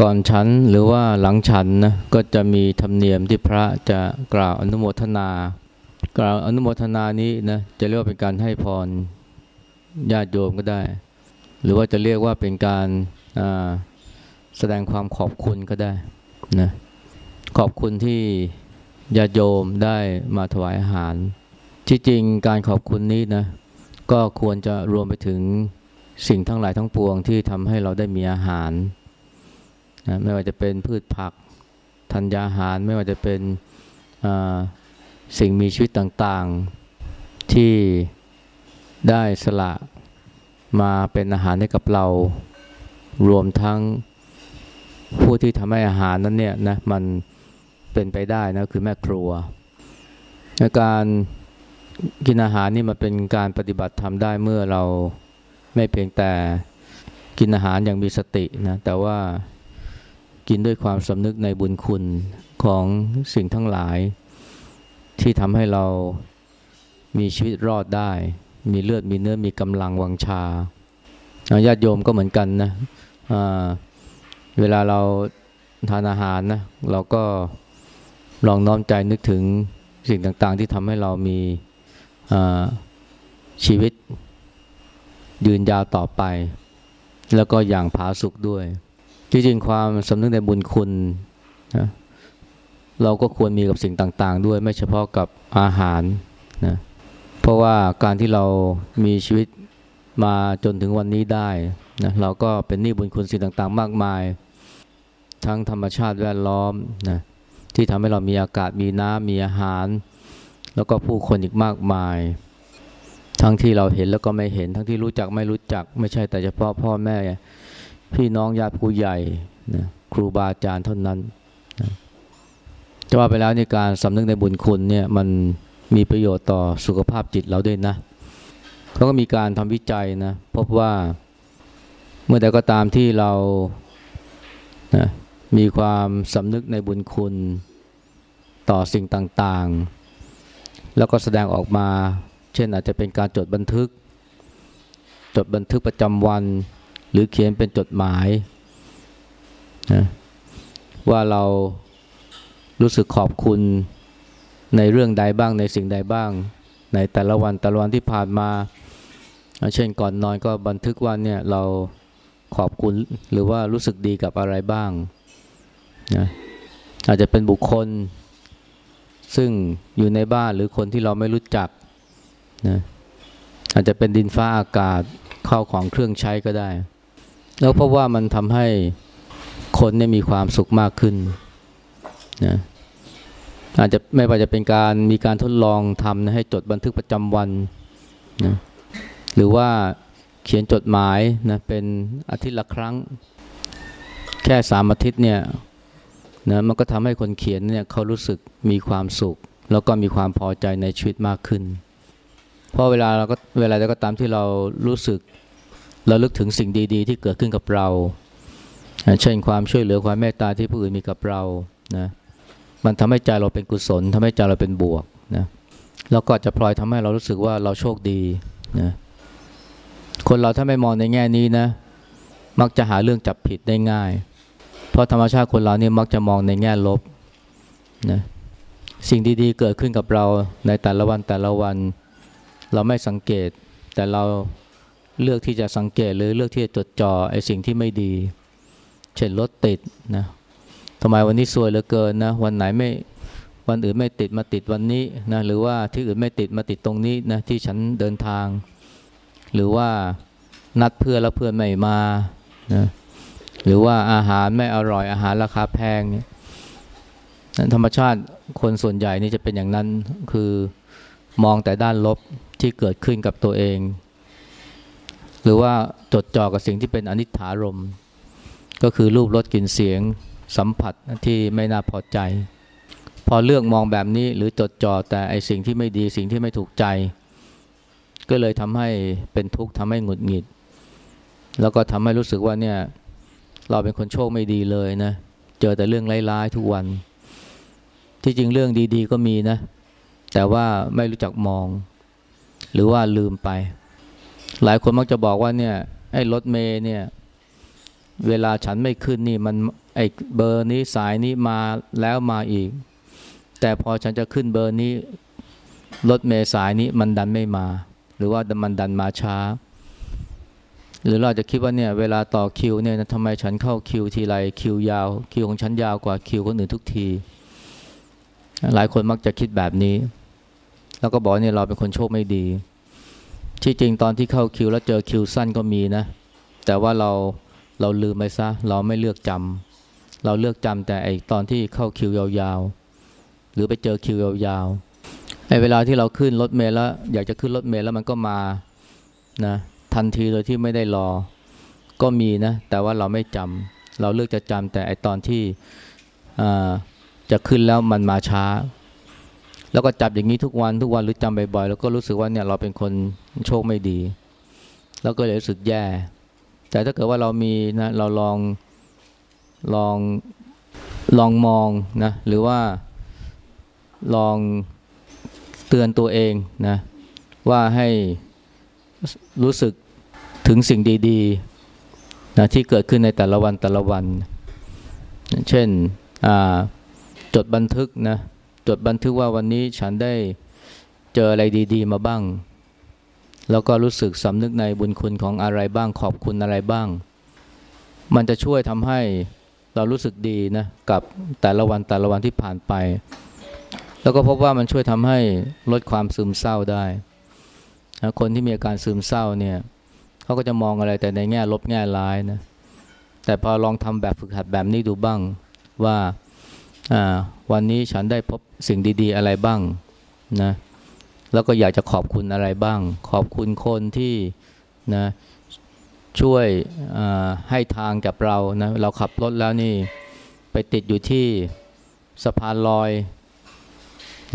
ก่อนฉันหรือว่าหลังฉันนะก็จะมีธรรมเนียมที่พระจะกล่าวอนุโมทนา กล่าวอนุโมทนานี้นะจะเรียกว่าเป็นการให้พรญาติโยมก็ได้ หรือว่าจะเรียกว่าเป็นการแสดงความขอบคุณก็ได้นะขอบคุณที่ญาติโยมได้มาถวายอาหาร ที่จริงการขอบคุณนี้นะก็ควรจะรวมไปถึงสิ่งทั้งหลายทั้งปวงที่ทำให้เราได้มีอาหาร นะไม่ว่าจะเป็นพืชผักธัญญาหาร ไม่ว่าจะเป็นสิ่งมีชีวิตต่างๆ ที่ได้สละมาเป็นอาหารให้กับเรารวมทั้งผู้ที่ทำให้อาหารนั้นเนี่ยนะมันเป็นไปได้นะคือแม่ครัวการกินอาหารนี่มันเป็นการปฏิบัติทำได้เมื่อเราไม่เพียงแต่กินอาหารอย่างมีสตินะแต่ว่า กินด้วยความสำนึกในบุญคุณของสิ่งทั้งหลาย ที่ทำให้เรามีชีวิตรอดได้ มีเลือดมีเนื้อมีกำลังวังชาญาติโยมก็เหมือนกันนะเวลาเราทานอาหารนะเราก็ลองน้อมใจนึกถึงสิ่งต่างๆ ที่ทำให้เรามีชีวิตยืนยาวต่อไป แล้วก็อย่างผาสุกด้วย จริงความสำนึกในบุญคุณนะเราก็ควรมีกับสิ่งต่าง ๆ ด้วยไม่เฉพาะกับอาหารนะเพราะว่าการที่เรามีชีวิตมาจนถึงวันนี้ได้นะเราก็เป็นหนี้บุญคุณสิ่งต่าง ๆ มากมาย ทั้งธรรมชาติแวดล้อมนะที่ทำให้เรามีอากาศมีน้ำมีอาหาร แล้วก็ผู้คนอีกมากมาย ทั้งที่เราเห็นแล้วก็ไม่เห็นทั้งที่รู้จักไม่รู้จัก ไม่ใช่แต่เฉพาะพ่อแม่ พี่น้องญาติผู้ใหญ่นะครูบาอาจารย์เท่านั้นนะจะว่าไปแล้วในการสำนึกในบุญคุณเนี่ยมันมีประโยชน์ต่อสุขภาพจิตเราด้วยนะเขาก็มีการทำวิจัยนะพบว่าเมื่อใดก็ตามที่เรานะมีความสำนึกในบุญคุณต่อสิ่งต่างๆ แล้วก็แสดงออกมา เช่นอาจจะเป็นการจดบันทึก จดบันทึกประจำวัน รือเขียนเป็นจดหมายนะว่าเรารู้สึกขอบคุณในเรื่องใดบ้างในสิ่งใดบ้าง ในแต่ละวันแต่ละวันที่ผ่านมา เช่นก่อนนอนก็บันทึกว่าเนี่ยเราขอบคุณหรือว่ารู้สึกดีกับอะไรบ้างนะอาจจะเป็นบุคคล ซึ่งอยู่ในบ้านหรือคนที่เราไม่รู้จักนะอาจจะเป็นดินฟ้าอากาศเข้าของเครื่องใช้ก็ได้ แล้วเพราะว่ามันทำให้คนเนี่ยมีความสุขมากขึ้นนะอาจจะไม่ว่าจะเป็นการมีการทดลองทำนะให้จดบันทึกประจำวันนะหรือว่าเขียนจดหมายนะเป็นอาทิตย์ละครั้ง แค่สามอาทิตย์เนี่ยนะมันก็ทำให้คนเขียนเนี่ยเขารู้สึกมีความสุข แล้วก็มีความพอใจในชีวิตมากขึ้น เพราะเวลาเราก็เวลาใดก็ตามที่เรารู้สึก เราลึกถึงสิ่งดีๆ ที่เกิดขึ้นกับเรา เช่นความช่วยเหลือความเมตตาที่ผู้อื่นมีกับเรานะมันทำให้ใจเราเป็นกุศลทำให้ใจเราเป็นบวกนะแล้วก็จะพลอยทำให้เรารู้สึกว่าเราโชคดีนะคนเราถ้าไม่มองในแง่นี้นะ มักจะหาเรื่องจับผิดได้ง่าย เพราะธรรมชาติคนเราเนี่ยมักจะมองในแง่ลบนะสิ่งดีๆเกิดขึ้นกับเราในแต่ละวันแต่ละวัน เราไม่สังเกตแต่เรา เลือกที่จะสังเกตหรือเลือกที่จะจดจ่อไอ้สิ่งที่ไม่ดี เช่นรถติดนะทำไมวันนี้สวยเหลือเกินนะวันไหนไม่วันอื่นไม่ติดมาติดวันนี้นะหรือว่าที่อื่นไม่ติดมาติดตรงนี้นะที่ฉันเดินทาง หรือว่านัดเพื่อนแล้วเพื่อนไม่มานะหรือว่าอาหารไม่อร่อยอาหารราคาแพงเนี่ยธรรมชาติคนส่วนใหญ่นี่จะเป็นอย่างนั้นคือมองแต่ด้านลบที่เกิดขึ้นกับตัวเอง หรือว่าจดจ่อกับสิ่งที่เป็นอนิจฐารม ก็คือรูปรสกลิ่นเสียงสัมผัสที่ไม่น่าพอใจ พอเลือกมองแบบนี้หรือจดจ่อแต่ไอสิ่งที่ไม่ดีสิ่งที่ไม่ถูกใจ ก็เลยทำให้เป็นทุกข์ทำให้หงุดหงิด แล้วก็ทำให้รู้สึกว่าเนี่ยเราเป็นคนโชคไม่ดีเลยนะ เจอแต่เรื่องร้ายๆทุกวัน ที่จริงเรื่องดีๆก็มีนะ แต่ว่าไม่รู้จักมอง หรือว่าลืมไป หลายคนมักจะบอกว่าเนี่ยไอ้รถเมย์เนี่ยเวลาฉันไม่ขึ้นนี่มันไอ้เบอร์นี้สายนี้มาแล้วมาอีก แต่พอฉันจะขึ้นเบอร์นี้รถเมล์สายนี้มันดันไม่มา หรือว่ามันดันมาช้า หรือเราจะคิดว่าเนี่ยเวลาต่อคิวเนี่ยทำไมฉันเข้าคิวทีไรคิวยาว คิวของฉันยาวกว่าคิวคนอื่นทุกที หลายคนมักจะคิดแบบนี้ แล้วก็บอกเนี่ยเราเป็นคนโชคไม่ดี ที่จริงตอนที่เข้าคิวแล้วเจอคิวสั้นก็มีนะ แต่ว่าเราเราลืมไปซะ เราไม่เลือกจำเราเลือกจำแต่ไอตอนที่เข้าคิวยาวๆ หรือไปเจอคิวยาวๆไอเวลาที่เราขึ้นรถเมล์แล้วอยากจะขึ้นรถเมล์แล้วมันก็มานะทันทีโดยที่ไม่ได้รอก็มีนะ แต่ว่าเราไม่จำเราเลือกจะจำแต่ไอตอนที่จะขึ้นแล้วมันมาช้า แล้วก็จับอย่างนี้ทุกวันทุกวันหรือจำบ่อยๆแล้วก็รู้สึกว่าเนี่ยเราเป็นคนโชคไม่ดี แล้วก็เลยรู้สึกแย่ แต่ถ้าเกิดว่าเรามีนะเราลองลองลองมองนะหรือว่าลองเตือนตัวเองนะว่าให้รู้สึกถึงสิ่งดีๆนะที่เกิดขึ้นในแต่ละวันแต่ละวัน เช่นจดบันทึกนะ จดบันทึกว่าวันนี้ฉันได้เจออะไรดี ๆ มาบ้าง แล้วก็รู้สึกสำนึกในบุญคุณของอะไรบ้างขอบคุณอะไรบ้าง มันจะช่วยทำให้เรารู้สึกดีนะกับแต่ละวันแต่ละวันที่ผ่านไป แล้วก็พบว่ามันช่วยทำให้ลดความซึมเศร้าได้ คนที่มีอาการซึมเศร้าเนี่ยเขาก็จะมองอะไรแต่ในแง่ลบแง่ร้ายนะแต่พอลองทำแบบฝึกหัดแบบนี้ดูบ้างว่า วันนี้ฉันได้พบสิ่งดีๆอะไรบ้างนะแล้วก็อยากจะขอบคุณอะไรบ้าง ขอบคุณคนที่นะช่วยให้ทางกับเรานะเราขับรถแล้วนี่ไปติดอยู่ที่สะพานลอย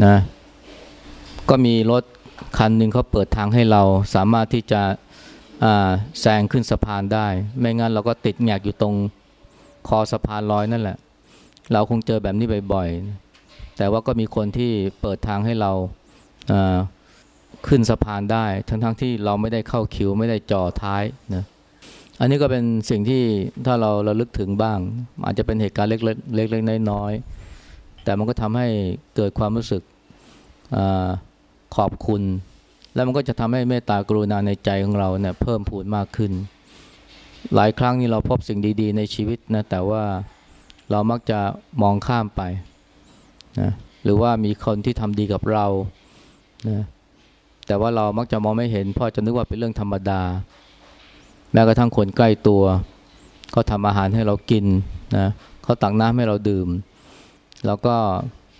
นะก็มีรถคันหนึ่งเขาเปิดทางให้เราสามารถที่จะแซงขึ้นสะพานได้ ไม่งั้นเราก็ติดแงกอยู่ตรงคอสะพานลอยนั่นแหละ เราคงเจอแบบนี้บ่อยๆ แต่ว่าก็มีคนที่เปิดทางให้เราขึ้นสะพานได้ ทั้งๆทที่เราไม่ได้เข้าคิวไม่ได้จ่อท้ายนะอันนี้ก็เป็นสิ่งที่ถ้าเราเราลึกถึงบ้าง อาจจะเป็นเหตุการณ์เล็กๆเล็กๆน้อยๆแต่มันก็ทำให้เกิดความรู้สึกอขอบคุณ แล้วมันก็จะทำให้เมตตากรุณาในใจของเราเนี่ยเพิ่มพูนมากขึ้น หลายครั้งนี่เราพบสิ่งดี ๆ ในชีวิตนะแต่ว่า เรามักจะมองข้ามไปนะหรือว่ามีคนที่ทำดีกับเรานะแต่ว่าเรามักจะมองไม่เห็นเพราะจะนึกว่าเป็นเรื่องธรรมดา แม้กระทั่งคนใกล้ตัวเขาทำอาหารให้เรากินนะเขาตักน้ำให้เราดื่มเราก็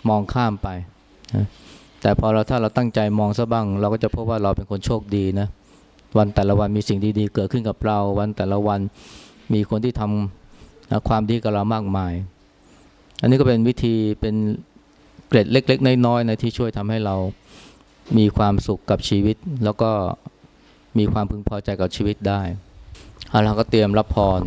มองข้ามไปนะแต่พอเราถ้าเราตั้งใจมองซะบ้าง เราก็จะพบว่าเราเป็นคนโชคดีนะวันแต่ละวันมีสิ่งดีๆ เกิดขึ้นกับเรา วันแต่ละวันมีคนที่ทำ ความดีกับเรามากมาย อันนี้ก็เป็นวิธีเป็นเกร็ดเล็ก ๆ น้อยๆนะที่ช่วยทำให้เรามีความสุขกับชีวิต แล้วก็มีความพึงพอใจกับชีวิตได้เอาเราก็เตรียมรับพร